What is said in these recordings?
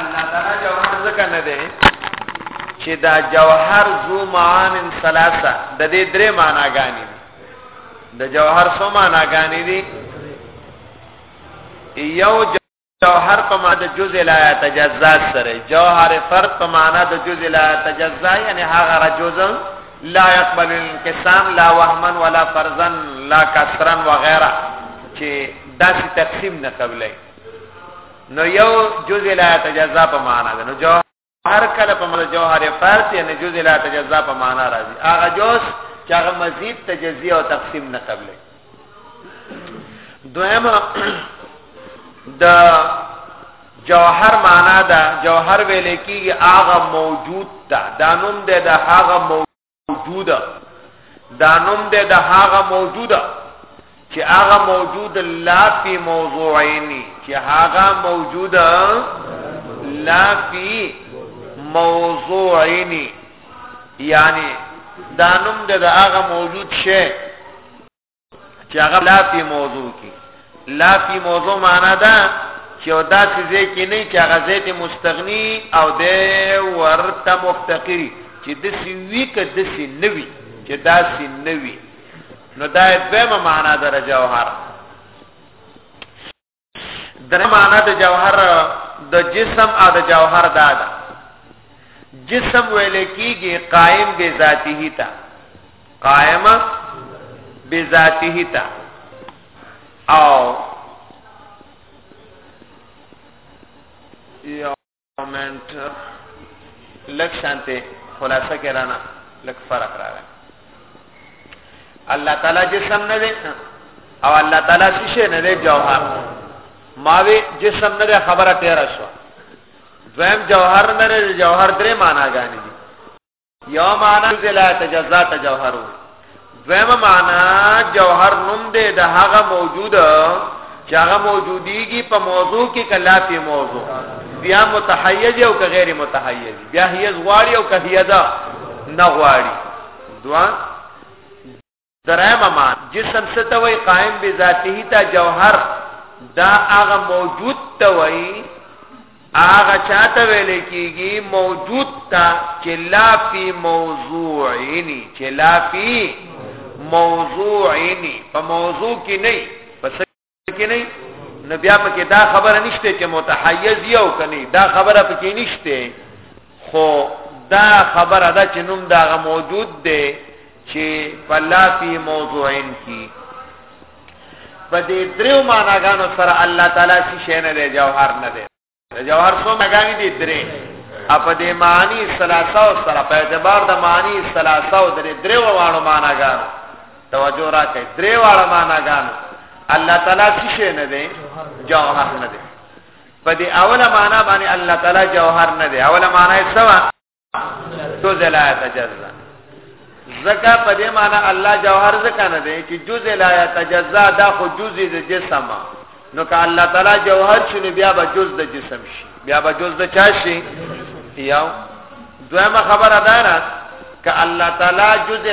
الله تعالی جوهر ځکه نه دی چې دا جوهر ذو معان ثلاثه د دې درې معناګانې دي د جوهر څو معناګانې دي یو جوهر په معنا د جزء لا تجزا سره جوهر فرد په معنا د جزء لا تجزا یعنی هغه رجزم لا يقبل الانقسام لا وهما ولا فرزا لا كسرا وغيره چې داسې تقسیم نه قبلای نو یو جزء لا تجزا په معنا ده نو جو هر کله په مل جوهر فرد یعنی جزء لا تجزا په معنا راځي هغه جوز چې هغه مزید تجزیه او تقسیم نه قبلې دویمه د جوهر معنا ده جوهر ویل کېږي هغه موجود ده دا نوم ده د هغه موجود دا نوم ده د هغه موجود چې هغه موجود لا فی موضوعینی چې هغه موجود لا فی موضوعینی یعنی دا نوم ده د هغه موجود شی چې هغه لا په موضوع کې لا په موضوع معنا ده چې او دا څه کې نه چې هغه زیت مستغنی او د ورته مفتقری چې د سی وی ک د سی نوی چې دا سی نوی نو دا به معنا ده رجوهر درې معنا د جوهر د جسم او د جوهر دا ده جسم ویل کیږي قائم به ذاته تا قائم به ذاته تا او یا کمنټ لک شانته خلاصه کرانا لک فرق راغی الله تعالی جسم نه دی او الله تعالی شیشه نه دی جوهر ماوی جسم نه دی خبره تیر شو دویم جوهر نه دی جوهر درې معنا غانی دي یو معنا زلا تجزا تجوهر دویمه معنا جوهر نوم دی د هغه موجود چې هغه موجودیږي په موضوع کې کلا په موضوع بیا متحیز او که غیر متحیز بیا هیز غواړي او که هیزا نه غواړي دوه درېمه ما جسم څه ته وایي قائم بذاته ته جوهر دا هغه موجود ته وایي هغه چاته ویل کیږي موجود ته چې لا فی موضوعینی چې لا فی موضوعینی په موضوع کې نه کې نه نو بیا پکې دا خبره نشته چې متحیز یو کني دا خبره پکې نشته خو دا خبره ده چې نوم دا موجود دی چې فلا فی موضوعین کی په دې درو معناګانو سره الله تعالی شي نه دی جوهر نه دی د جوار څو مګانی دي درې اپ دې معنی ثلاثه او سره په اعتبار د معنی ثلاثه او درې درې وانه معنا ګان توجه راکړئ درې واړه معنا ګان الله تعالی څه شي نه دی جوهر نه دی په دې اوله معنا باندې الله تعالی جوهر نه دی اوله معنا یې څه جزء لا يتجزا زکا په دې معنی الله جوهر زکا نه دی چې جزء لا يتجزا دا خو جزء د جسم نو که الله تعالی جوهر شنو بیا به جزء د جسم شي بیا به جزء د چا شي یو دویمه خبره ده نه که الله تعالی جزء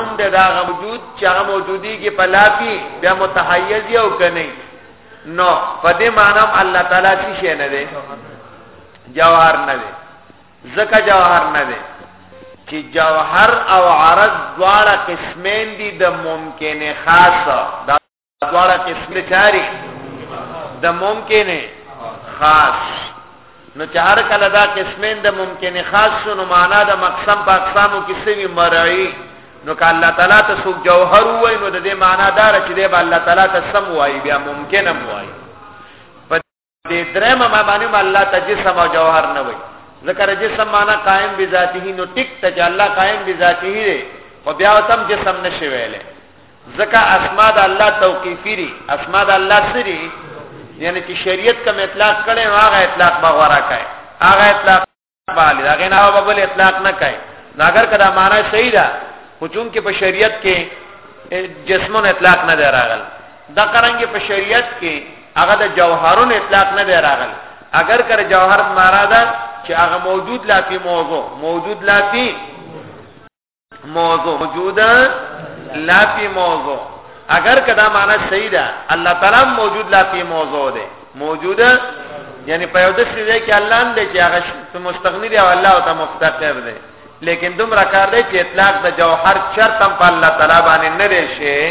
هم د دا موجود چې هغه موجودی کې پلاپی بیا متحیز یو کني نو په دې معنی الله تعالی څه شي نه دی جوهر نه دی زکه جوهر نه دی چې جوهر او عرض دواړه قسمین دي د ممکنه خاصه دواړه قسمه چاري د ممکنه خاص نو چې هر کله دا قسمین د ممکنه خاص شنو معنا د مقسم په اقسامو کې سوي مرعي نو که الله تعالی ته سو جوهر وای نو د دې معنا دار چې دی الله تعالی ته سم وای بیا ممکنه وای د درم ما باندې ما الله ته جسم او جوهر نه وي ذکر جسم معنا قائم بذاته نو ټیک ته چې الله قائم بذاته دی خو بیا تم جسم نشي ویلې ځکه اسماء د الله توقیفی دي اسماء د الله سری یعنی چې شریعت کوم اطلاق کړي هغه اطلاق بغورا کوي هغه اطلاق باندې دا غنا په بل اطلاق نه کوي ناګر کدا معنا صحیح ده خو چون کې په شریعت کې جسمون اطلاق نه دی راغل دا قرانګ په شریعت کې هغه د جوهرون اطلاق نه دی راغل اگر کر جوهر معنا ده چې هغه موجود لا فی موضوع موجود لا فی موضوع موجود لا فی موضوع اگر کدا معنا صحیح ده الله تعالی موجود لا فی موضوع ده موجود یعنی په یو داسې ځای کې الله نه دی چې هغه مستغنی دی او الله او ته مفتقر دی لیکن دومره کار دی چې اطلاق د جوهر چرته په الله تعالی باندې نه دی شي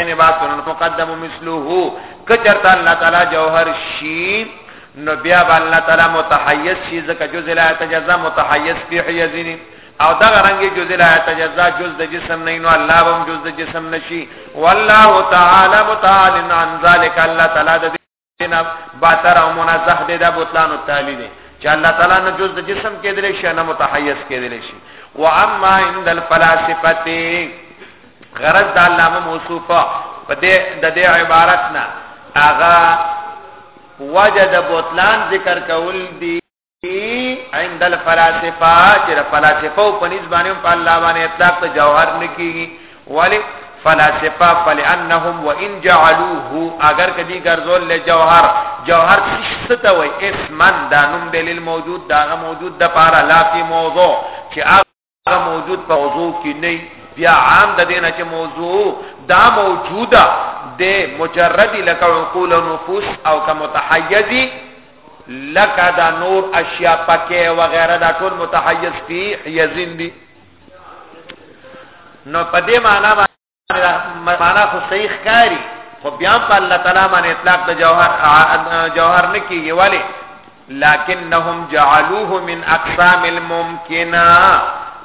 یعنی باطل مقدم مثله کچرت الله تعالی جوهر شی نو بیا الله تعالی متحیز شی زکه جز لا تجزا متحیز فی حیزین او دا رنگی جز لا تجزا جز د جسم نه نو الله هم جز د جسم نشی والله تعالی متعال عن ذلک الله تعالی جناب باتر او منزه دې د بوتلان او تعالی دې چې الله تعالی نه جز د جسم کې دلې شي نه متحیز کې دلې شي و اما عند الفلاسفه غرض د علامه موصوفه په دې د دې عبارت نه اغا وجد بوتلان ذکر کول دي عند الفلاسفه چې فلاسفه په نسبانه په الله باندې اطلاق ته جوهر نکېږي ولی فلاسفه فلانهم وان جعلوه اگر کدی ګرځول له جوهر جوهر څه ته وای اسمن دا نوم دلیل موجود دا موجود د پارا لا فی موضوع چې دا موجود په موضوع کې نه بیا عام د دینه چې موضوع دا موجوده د مجرد لکه عقول او نفوس او که متحیزی لکه دا نور اشیاء پکې وغیرہ دا ټول متحیز فی حیزین دي نو په دې معنی معنا خو صحیح ښکاری خو بیا په الله تعالی باندې اطلاق د جوهر جوهر نه کیږي ولی لکنهم جعلوه من اقسام الممکنه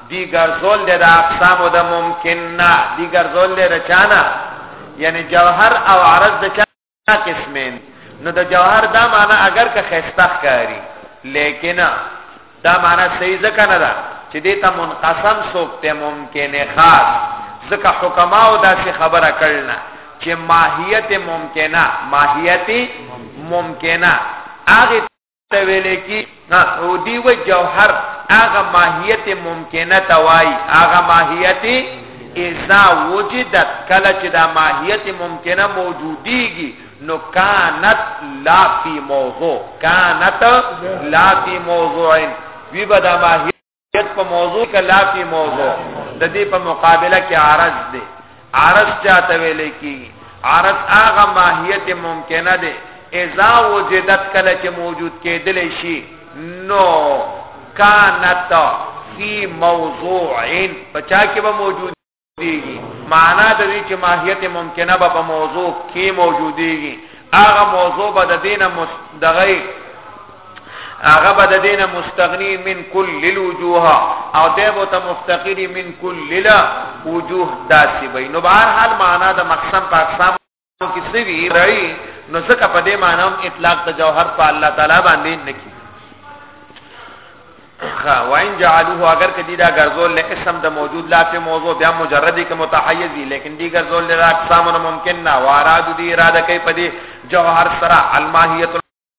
دی ګرځول د اقسام د ممکنه دی ګرځول د چانه یعنی جوهر او عرض د قسمین نو د جوهر دا معنی اگر که خسته ښکاری لیکن دا معنی صحیح ځکه نه ده چې دې ته منقسم سوکته ممکن خاص ځکه حکما او داسې خبره کړنه چې ماهیت ممکنه ماهیت ممکنه هغه ته ویل کی ها او دی و جوهر هغه ماهیت ممکنه توای هغه ماهیت اذا وجدت کله چې دا ماهیت ممکنه موجودیږي نو کانت لا فی موضوع کانت لا فی موضوع وی بدا ماهیت یت په موضوع کې لا په موضوع د دې په مقابله کې عارض دی عارض چاته ویل کی عارض هغه ماهیت ممکنه ده اذا وجدت کله چې موجود کېدل شي نو کانت فی موضوع پچا کې به موجود دیږي معنا د دې چې ماهیت ممکنه به په موضوع کې موجودېږي هغه موضوع به د دینه مستغی هغه به د دینه مستغنی من کل الوجوه او ده به ته مفتقر من کل الوجوه داسې وي نو بهر حال معنا د مقسم په اقسام کې څه وی راي نو ځکه په دې معنی هم اطلاق د جوهر په الله تعالی باندې نه کی ها وان جعلوه اگر کدی دا غرزول له اسم د موجود لا په موضوع بیا مجردی کې متحیز دي لیکن دی غرزول له اقسام ممکن نه واراد دی اراده کوي په دې جوهر سره الماهیت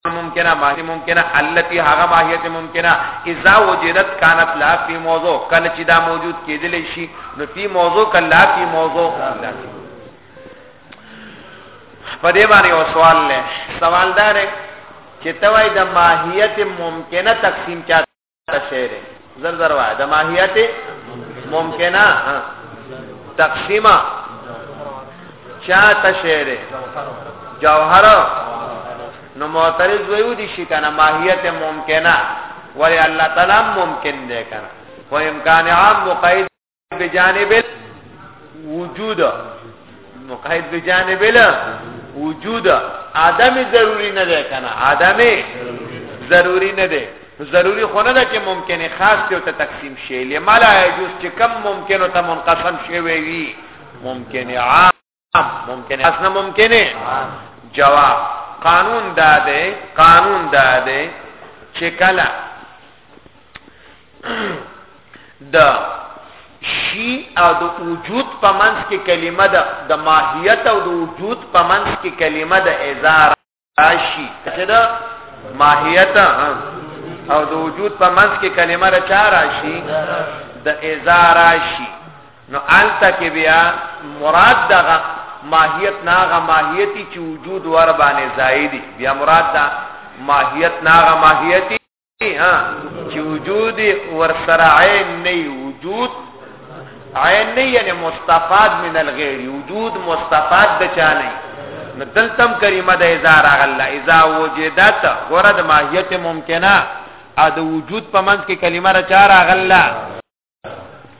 ممکنه ماهی ممکنه التي هغه ماهیت ممکنه اذا وجدت كانت لا في موضوع کله چې دا موجود کېدل شي نو په موضوع کله په موضوع په دې باندې یو سوال لې سوال دار چې توای د ماهیت ممکنه تقسیم چا شعر زر زر وای د ماهیت ممکنه تقسیمه چا تشعر جوهر نو معترض ویو دي شي کنه ماهیت ممکنه ولی الله تعالی ممکن دی کنه و امکان عام مقید بجانب وجود نو قید بجانب وجود عدم ضروری نه ده کنه عدم ضروری نه ده ضروری خو نه ده چې ممکنه خاص ته ته تقسیم شي لملا یجوز چې کم ممکنه ته منقسم شي وي ممکنه عام ممکنه اسنه ممکنه جواب قانون دا دی قانون دا دی چې کله د شی او د وجود په منځ کې کلمه ده د ماهیت او د وجود په منځ کې کلمه ده ازار راشي کدا ماهیت او د وجود په منځ کې کلمه را چا راشي د اذا راشي نو الته کې بیا مراد دغه ماهیت ناغه ماهیتی چې وجود ور باندې زائدی بیا مراد دا ماهیت ناغه ماهیتی ها چې وجود ورسره عین نه وجود عین نه یعنی مستفاد من الغیر وجود مستفاد د چا نه نو دلتم کریمه د اذا راغله اذا وجدت ګوره د ماهیت ممکنه ا د وجود په منځ کې کلمه را چا راغله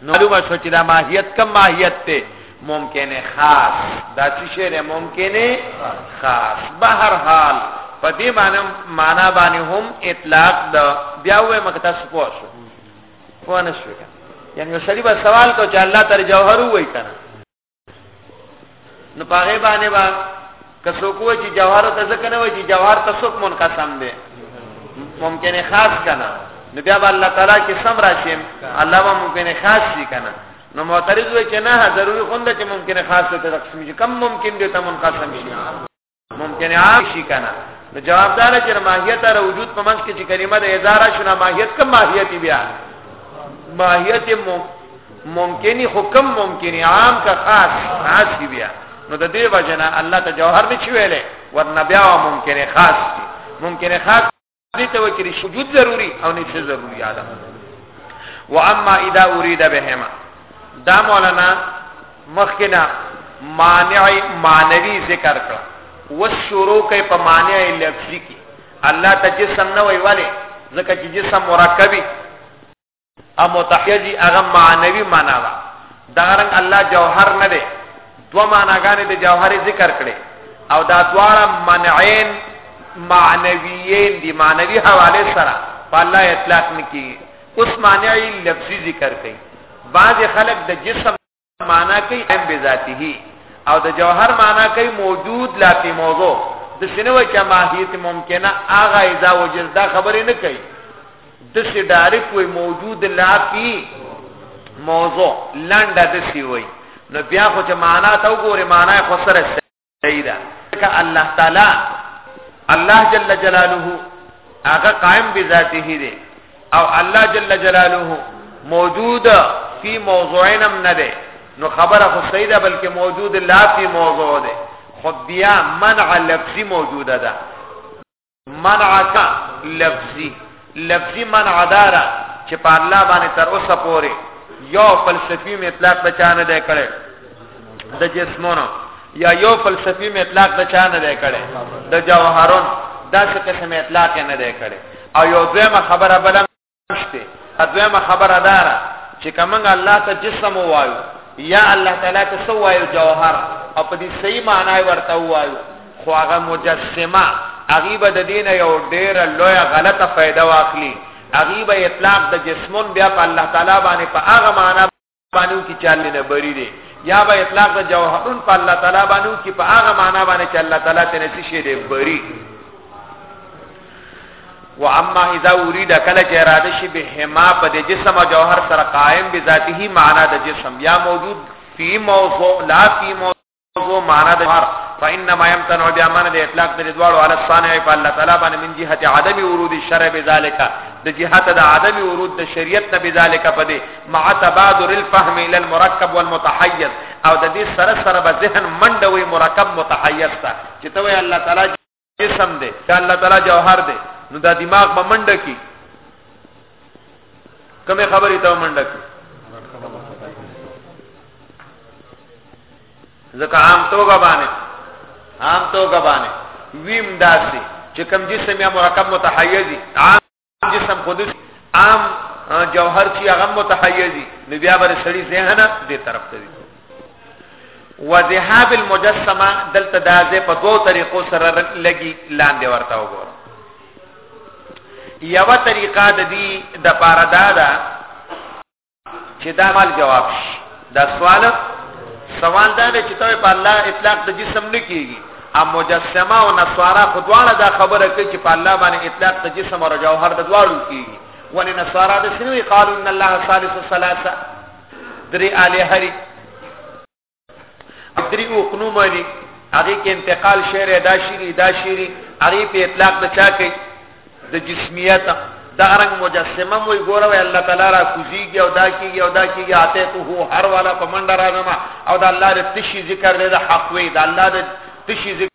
نو معلومه شو چې دا ماهیت کم ماهیت ته ممکنه خاص دا چې شعر ممکنه خاص به هر حال په دې معنی معنا باندې هم اطلاق د بیا وې مقطع سپو شو فونه شو یعنی سړي به سوال کو چې الله تعالی جوهر وای کنه نو پاغه باندې با کسو کو چې جوهر ته ځکه نه وای چې جوهر ته څوک منقسم دی ممکنه خاص کنه نو بیا به الله تعالی کې سم راشي الله به ممکنه خاص شي کنه نو معترض وای چې نه ضروري خوند چې ممکنه خاص ته تقسیم شي کم ممکن دی ته منقسم شي ممکن عام شي کنه نو جوابدار چې ماهیت را وجود په منځ کې چې کلمه د اداره شنه ماهیت کم ماهیت بیا ماهیت ممکنی حکم ممکنی عام کا خاص خاص بیا نو د دې وجنه الله ته جوهر نشي ویلې ورنه بیا ممکنه خاص دي ممکنه خاص دې ته وکړي سجود ضروری او نه څه ضروری اعلی و اما اذا اريد بهما دا مولانا مخکنا مانع مانوی ذکر کړ و شروع کې په مانع لفظي کې الله ته جسم نه وی والے ځکه چې جسم مرکبي ا متحیه جی هغه معنوي معنا ده دا رنګ الله جوهر نه دی دوه معناګانې د جوهر ذکر کړي او دا دواړه منعین معنویین دی معنوي حواله سره په الله اطلاق نکي اوس معنی لفظي ذکر کړي بعض خلک د جسم معنا کوي ام بذاته او د جوهر معنا کوي موجود لا په موضوع د شنو چې ماهیت ممکنه اغه اذا وجد دا خبرې نه کوي د شي ډایرک وي موجود لا په موضوع لنډه د شي وي نو بیا خو چې معنا ته وګوره معنا خو سره ایدا ک الله تعالی الله جل جلاله هغه قائم بذاته دی او الله جل جلاله موجود فی موضوعین هم نه دی نو خبره خو سیده بلکې موجود لا فی موضوع دی خو بیا منع لفظی موجوده ده منعک لفظی لفظی منع دارا چې په الله باندې تر اوسه پورې یو فلسفي مطلق د چا نه دی کړی د جسمونو یا یو فلسفي مطلق د چا نه دی کړی د جوهرون دا څه قسم اطلاق نه دی کړی او یو دویمه خبره بل شته اځمه خبره دارا چې کومه الله ته جسم وایو یا الله تعالی ته سو وایو جوهر او په دې صحیح معنی ورته وایو خو هغه مجسمه غیبه د دینه یو ډیره لوی غلطه فائدہ واخلي غیبه اطلاق د جسمون بیا په الله تعالی باندې په هغه معنی باندې کی چاله نه بری دی یا به اطلاق د جوهرون په الله تعالی باندې کی په هغه معنا باندې چې الله تعالی ته نسی شي دی بری و اما اذا اريد کله چې اراده شي به ما په د جسم او جوهر سره قائم بذاته معنا د جسم یا موجود فی موضوع لا فی موضوع وو معنا د مار فانما يمتنع بامانه د اطلاق د دوړو علی الصانع په الله تعالی باندې من جهه عدم ورود الشرع بذالک د جهه د عدم ورود د شریعت ته بذالک پدې مع تبادر الفهم الى المركب والمتحيز او د دې سره سره به ذهن منډوي مرکب متحيز ته چې ته الله تعالی جسم دی چې الله تعالی جوهر دی نو دا دماغ به منډه کی کومه خبرې ته منډه کی ځکه عام توګه باندې عام توګه باندې ویم داسي چې کم جسم یا مرکب متحیزي عام جسم خود عام جوهر چې هغه متحیزي نو بیا بر سړي ذهن دې طرف ته دي وذهاب المجسمه دلته دازه په دوه طریقو سره لګي لاندې ورته وګوره یو طریقه د دې د پاره دا ده چې دا مال جواب شي دا سوال سوال دا دی چې ته په الله اطلاق د جسم نه کیږي ا مجسمه او نصارا خدواړه دا خبره کوي چې په الله باندې اطلاق د جسم او جوهر د دواړو کیږي ولې نصارا د سنوي قالو ان الله ثالث ثلاثه درې اله هری دري او خنو مالي هغه کې انتقال شعر ادا شيري ادا شيري هغه په اطلاق د چا کوي د جسمیت د ارنګ مجسمه وي ګوره وي الله تعالی را کوزيږي او دا کیږي او دا کیږي اته ته هو هر والا په منډه راځم او د الله د تشي ذکر دی د حق وي د الله د تشي ذکر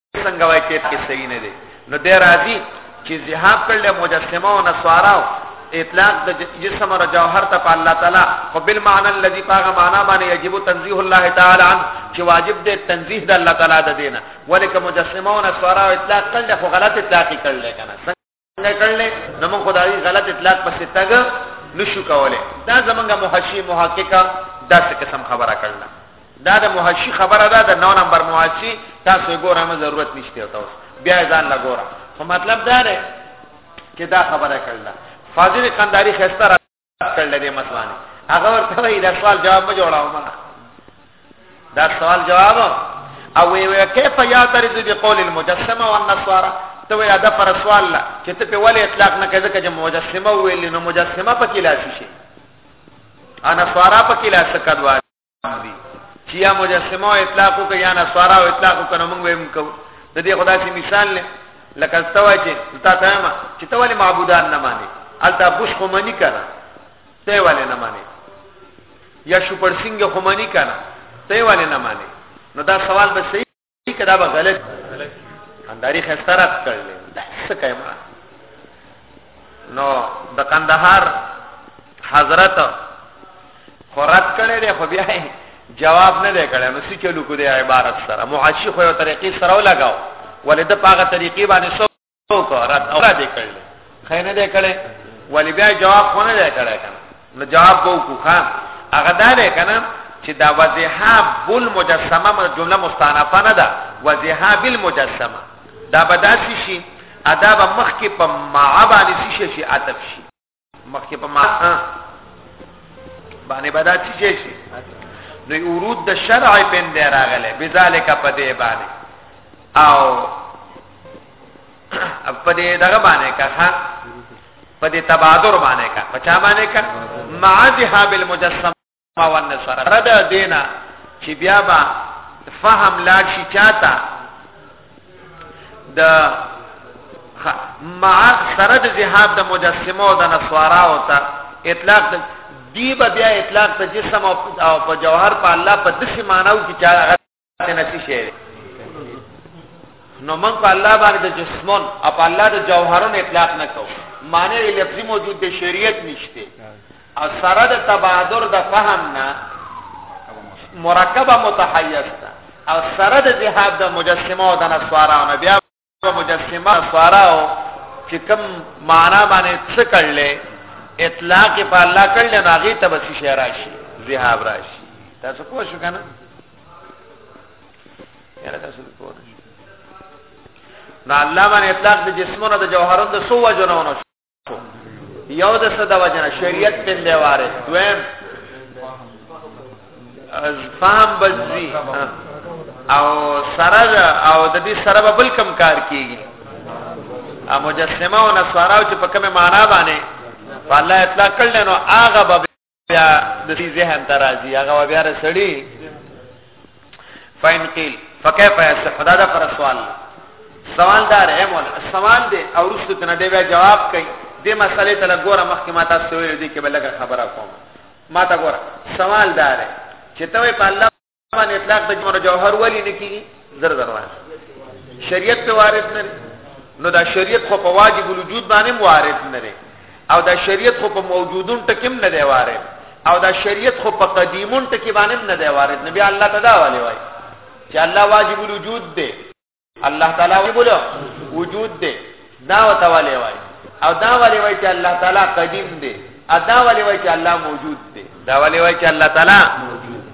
څنګه وای کېد کې صحیح نه دی نو د راضي چې ذهاب کړل مجسمه او نسواراو اطلاق د جسم او جوهر ته الله تعالی خو بل معنی الذي پاغه معنا باندې یجب تنزیه الله تعالی عن چې واجب دی تنزیه د الله تعالی د دینه ولیک مجسمه او نسوارا اطلاق کړل خو غلط اطلاق کړل کنه نه کړل نو موږ خدای غلط اطلاق پس تګ نشو کوله دا زمونږه محشی محققه دا څه قسم خبره کړل دا د محشی خبره ده د 9 نمبر محشی تاسو ګوره ما ضرورت نشته تاسو بیا ځان لا ګوره خو مطلب دا دی چې دا خبره کړل فاضل قنداری خسته کړل دې مطلب هغه ورته وی دا سوال جواب ما جوړاو ما دا سوال جواب او وی وی کیف یا ترز بقول المجسمه والنصارى ته وی دا پر سوال لا چې ته په ولې اطلاق نه کړې ځکه چې مجسمه ویل نو مجسمه پکې لاسي شي انا سوارا پکې لاسه کدوار دي چې یا مجسمه او اطلاق کو یا نصارا او اطلاق کو نو موږ هم کو د دې خدای چې مثال نه لکه استوا چې تا ته ما چې ته ولې معبودان نه مانی الته بوش خو منی کړه ته ولې نه مانی یا شو پرسنګ خو منی کړه ته ولې نه مانی نو دا سوال به صحیح ټیک دا به غلط انداري خسته رات کړل څه کوي ما نو د کندهار حضرت خورات کړي دی خو بیا جواب نه دی کړی نو څه چلو کو دی عبارت سره معاشي خو یو طریقې سره ولګاو ولې د پاغه طریقې باندې او قرات او را دې کړل خینه دې کړې ولی بیا جواب خونه دې کړې کنه نو جواب وو کو خان هغه دا دې کنه چې دا وضیحه بل مجسمه مر جمله مستانفه نه ده وضیحه بل مجسمه دا بداسي شي ادا به مخ کې په معبانی شي شي عطف شي مخکې په ما باندې بدا چی شي نو ورود د شرع پن دی راغله بذالک په دی باندې او په دې دغه باندې کا په دې تبادر باندې کا په چا باندې کا مع ذهاب المجسم پاوند سره ردا دینا چې بیا با فهم لاړ شي چاته د مع سره د ذهاب د مجسمه او د نسوارا او ته اطلاق د دی بیا اطلاق په جسم او په جوهر په الله په دسمانو کې چا څنګه څه شي نو موږ په الله باندې د جسمون او په الله د جوهرون اطلاق نه کوو معنی لفظي موجود د شریعت نشته او سره د تبادر د فهم نه مرکبه متحیز ده او سره د ذهاب د مجسمه او د نسوارانو بیا مجسمه سواراو چې کوم معنا باندې څه کړل اطلاق په الله کړل نه هغه ته بس شي راشي ذهاب راشي تاسو پوه شو کنه یاره تاسو پوه نه الله باندې اطلاق د جسمونو د جوهرونو د سو وجنونو یو د صدا وجنه شریعت پندې واره دویم از فهم بزی او سره او د دې سره به بل کم کار کیږي ا مجسمه او نصارا چې په کومه معنا باندې فالله اطلاق کړل نو هغه به بیا د دې ذهن ته راځي هغه بیا رسړي فاین قیل فكيف يصح دا دا پر سوال سوال دار اے مولا سوال دې او رسو ته نه دی بیا جواب کوي دې مسئله ته لګوره مخکې ما تاسو ویل دي کې بلګه خبره کوم ما تا ګوره سوال دار چې ته په الله باندې اطلاق د جمر جوهر ولی نه کیږي زر زر وایي شریعت ته وارد نه نو دا شریعت خو په واجب الوجود باندې وارد نه دی او دا شریعت خو په موجودون ټکم نه دی وارد او دا شریعت خو په قدیمون ټکی باندې نه دی وارد نبی الله تعالی ولی وایي چې الله واجب الوجود دی الله تعالی وی بوله وجود دی دا وته ولې وای او دا ولې وای چې الله تعالی قدیم دی ادا ولې وای چې الله موجود دی دا ولې وای چې الله تعالی موجود دی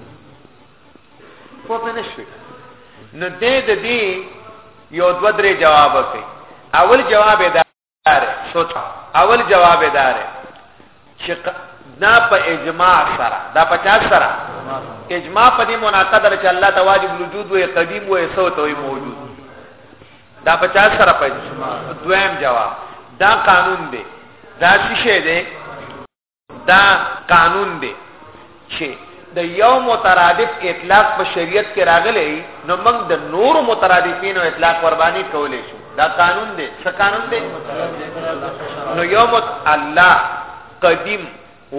په پنځه نشوي نو دې د دې یو دوه درې جواب کوي اول جواب دا داره سوچ اول جواب داره چې نا په اجماع سره دا په چا سره اجماع په دې مناقضه ده چې الله ته واجب وجود وي قدیم وي صوت وي موجود دا په چا سره په دویم جواب دا قانون دی دا څه شی دی دا قانون دی چې د یو مترادف اطلاق په شریعت کې راغلی نو موږ د نور مترادفینو اطلاق ور باندې کولای شو دا قانون دی څه قانون دی نو یو مت الله قدیم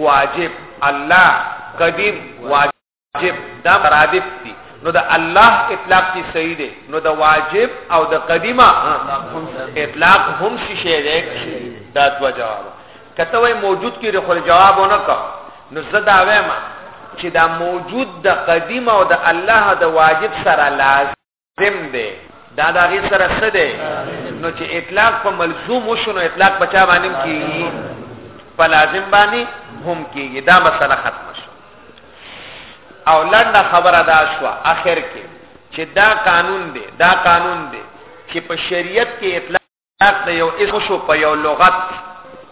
واجب الله قدیم واجب واجب دا مرادف دي نو د الله اطلاق دي صحیح دي نو د واجب او د قدیمه اطلاق هم شي دي دا دو جواب کته وای موجود کې خو جواب نه کا نو زدا وایم چې دا موجود د قدیمه او د الله د واجب سره لازم تم دی دا دا غي سره څه دی نو چې اطلاق په ملزوم وشنو اطلاق بچا باندې کیږي په لازم باندې هم کیږي دا مسله ختمه شو او لنډه خبره دا شو اخر کې چې دا قانون دی دا قانون دی چې په شریعت کې اطلاق اطلاق د یو اسم شو په یو لغت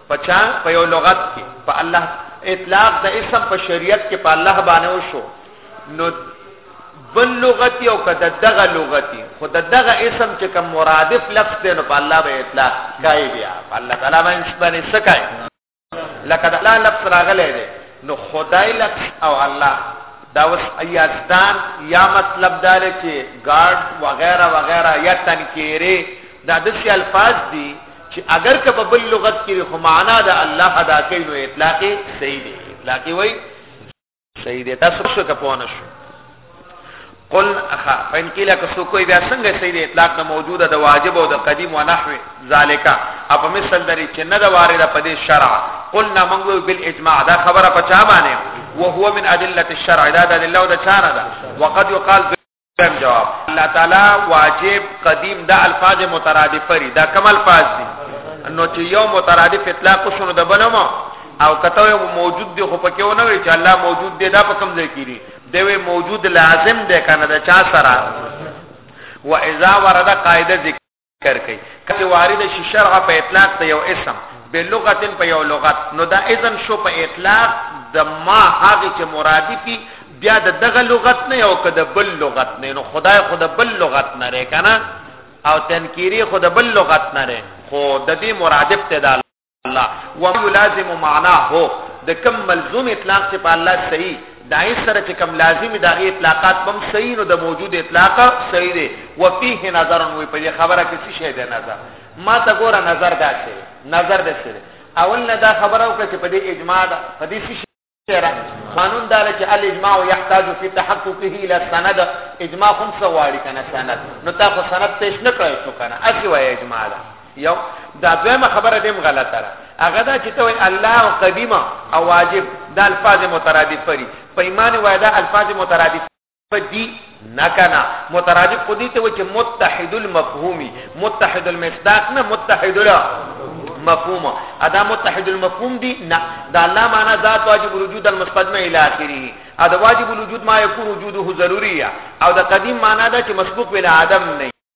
پچا په یو لغت کې په الله اطلاق د اسم په شریعت کې په الله باندې وشو نو بل لغتی او کده دغه لغتی خو دغه اسم چې کوم مرادف لفظ دی نو په الله به اطلاق کوي بیا په الله تعالی باندې سکای لکه دا لفظ راغلی دی نو خدای لفظ او الله دا وس ایازدان یا مطلب دا لري چې ګارد وغیرہ وغیرہ یا تنکیره دا د څه الفاظ دي چې اگر که په بل لغت کې خو معنا دا الله ادا کوي نو اطلاق صحیح دی اطلاق وایي صحیح دی تاسو څه ته پوه نه شو قل اخا فین کیلا که سو کوئی بیا څنګه صحیح دی اطلاق نه موجوده د واجب او د قدیم و نحو ذالک اپ مثل درې چې نه د وارده په دې شرع قلنا منغو بالاجماع دا خبره په چا باندې وهو من ادله الشرع دا د الله او د چانه دا وقد يقال سم جواب الله تعالی واجب قدیم دا الفاظ مترادف لري دا کوم الفاظ دي نو چې یو مترادف اطلاق شونه د بلمو او کته موجود دی خو پکې ونه وی چې الله موجود دی دا په کوم ځای کې دی دوی موجود لازم دی کنه دا چا سره و اذا ورد قاعده ذکر ذکر کوي کله وارد شي شرع په اطلاق د یو اسم به لغت په یو لغت نو دا اذن شو په اطلاق د ما هغه چې مرادفي بیا د دغه لغت نه او کده بل لغت نه نو خدای خود بل لغت نه رې کنه او تنکيري خود بل لغت نه رې خو د دې مرادف ته الله ويلازم معنا هو د کم ملزوم اطلاق چې په الله صحیح دای سره چې کم لازم دا غي اطلاقات بم صحیح نو د موجود اطلاق صحیح دی وفيه نظر وي په خبره کې څه شی دی نظر ما ته ګوره نظر دا شی نظر دې سره اول نه دا خبره وکړه چې په دې اجماع ده په دې سره قانون دار چې الاجماع يحتاج في تحققه الى سند اجماع هم څه غواړي کنه سند نو تاسو سند پیش نه کړئ شو کنه اسی وای اجماع ده یو دا دویمه خبره دیم غلطه ده هغه دا چې ته وای الله او قدیمه او واجب دا الفاظ مترادف دي په ایمان وای دا الفاظ مترادف دی نکنا مترادف خودی ته و چې متحد المفهومی متحد المصداق نه متحد المفهوم ادا متحد المفهوم دی نه دا لا معنا ذات واجب وجود المستقدم الى اخره ادا واجب الوجود ما يكون وجوده ضروري او دا قدیم معنا دا چې مسبوق ولا عدم نه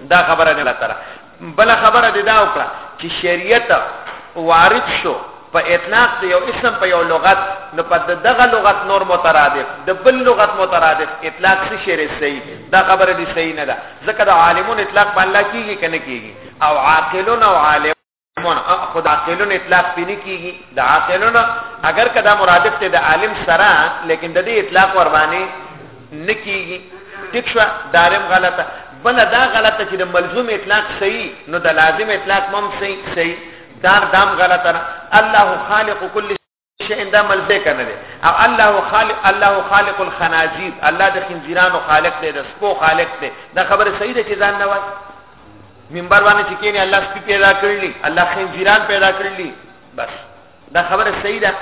دا خبره نه لاتره بل خبره دې دا وکړه چې شریعت وارد شو په اطلاق د یو اسم په یو لغت نو په دغه لغت نور مترادف د بل لغت مترادف اطلاق څه شی رسي دا خبره دې صحیح نه ده ځکه د عالمون اطلاق په الله کیږي کنه کیږي او عاقلون او عالم مون خدا عاقلون اطلاق پی نه کیږي د عاقلون اگر کدا مرادف ته د عالم سره لیکن د دې اطلاق ور باندې نه کیږي ټیک شو دارم غلطه بل دا غلطه چې د ملزوم اطلاق صحیح نو د لازم اطلاق مم صحیح صحیح دار دام غلطه الله خالق کل شيء دا ملځه کنه دی او الله خالق الله خالق الخنازير الله د خنزيرانو خالق دی د سپو خالق دی دا خبره صحیح ده چې ځان نه وای منبر باندې چې کینه الله سپي پیدا کړلی الله خنزيران پیدا کړلی بس دا خبره صحیح ده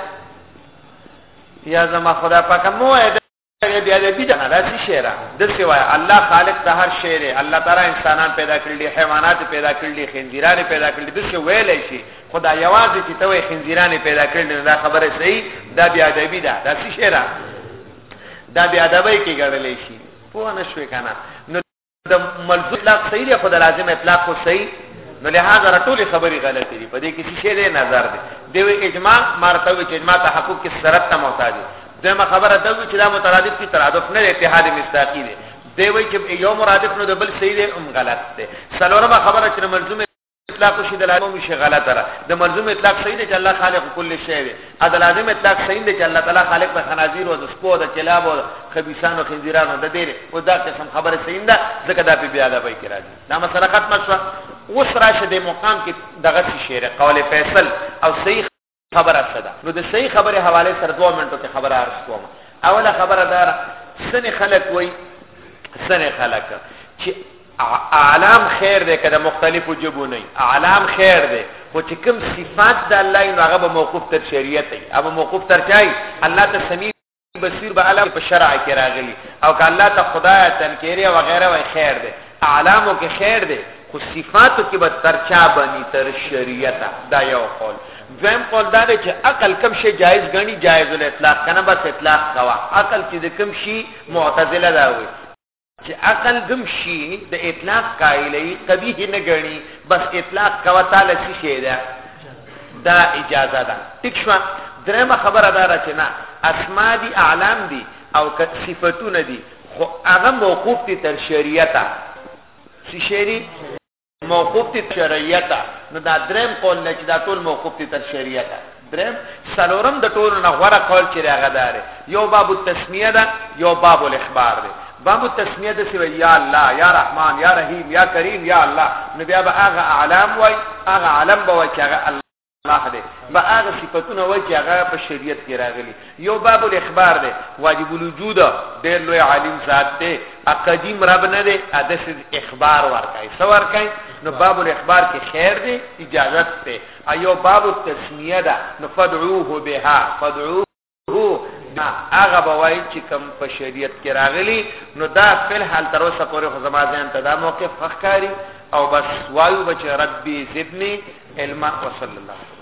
یا زما خدا پاک مو هغه بیا د بيد نه راځي شعر د سوای الله خالق د هر شعر الله تعالی انسانان پیدا کړل دي حیوانات پیدا کړل دي خنزیران پیدا کړل دي د څه ویل شي خدا یواز چې ته وې خنزیران پیدا کړل دا خبره صحیح دا بیا د بيد دا شعر دا بیا د وای کې ګړلې شي پوه نه شوې کنه د ملزوم اطلاق صحیح دی خو د لازم اطلاق خو صحیح نو لہذا ټول خبري غلطې دي په دې کې څه دی نظر دی د اجماع مرته وی چې اجماع تحقق کې شرط ته محتاج دی دغه خبره دا وی چې دا مترادف کی ترادف نه اتحاد مصداقی دی دی وی چې یو مرادف نو د بل صحیح دی هم غلط دی سلورمه خبره چې ملزوم اطلاق شي د لازم شي غلطه ده د ملزوم اطلاق صحیح دی چې الله خالق کل شی دی ا د لازم اطلاق صحیح دی چې الله تعالی خالق د خنازیر او د سپو د کلاب او خبيسان او خنزیران او د دې او دا قسم خبره صحیح ده ځکه دا په بیا ده به کې راځي دا مسله ختمه شو اوس راشه د مقام کې دغه شی قول فیصل او صحیح خبره څه ده نو د صحیح خبرې حواله سره دوه منټو کې خبره عرض کوم اوله خبره دا سنې خلک وای سنې خلک چې اعلام خیر دی کده مختلفو جبو نه اعلام خیر دی خو چې کوم صفات د الله نو هغه به موقوف تر شریعت دی هغه موقوف تر چای الله ته سمیع بصیر به الله په شرع کې راغلی او که الله ته خدای تنکیری او غیره وای خیر دی اعلامو کې خیر دی خو صفاتو کې به ترچا بنی تر شریعت دا یو قول دویم قول دا دی چې عقل کم شي جایز غني جایز الاطلاق کنه بس اطلاق کوا عقل چې کم شي معتزله دا وي چې عقل ګم شي د اطلاق قائلې قبیح نه غني بس اطلاق کوا تعالی څه شي دا دا اجازه ده ټیک شو درېمه خبره دا را چې نه اسماء دي اعلام دي او صفاتونه دي خو هغه موقوف دي تر شریعت سي شری موقوف تی شریعتا نو دا دریم قول نه چې دا ټول موقوف تی تر شریعتا دریم سلورم د ټول نه غوړه قول چې هغه دار یو باب التسمیه ده یو باب الاخبار ده باب التسمیه ده سوی یا الله یا رحمان یا رحیم یا کریم یا الله نو بیا به هغه اعلام وای هغه عالم به وای چې هغه الله دې به هغه صفاتونه وایي چې هغه په شریعت کې راغلي یو باب الاخبار دی واجب الوجود ډېر لوی عالم ذات دی اقدیم رب نه دی ادس اخبار ورکای سو ورکای نو باب الاخبار کې خیر دی اجازت ته ایو باب التسمیه ده نو فدعوه بها فدعوه هو دا هغه به وایي چې کوم په شریعت کې راغلي نو دا فل حال تر اوسه پورې خو زما ځان ته دا موقف فخکاری او بس وایو بچ ربي زدني علم وصلی الله علیه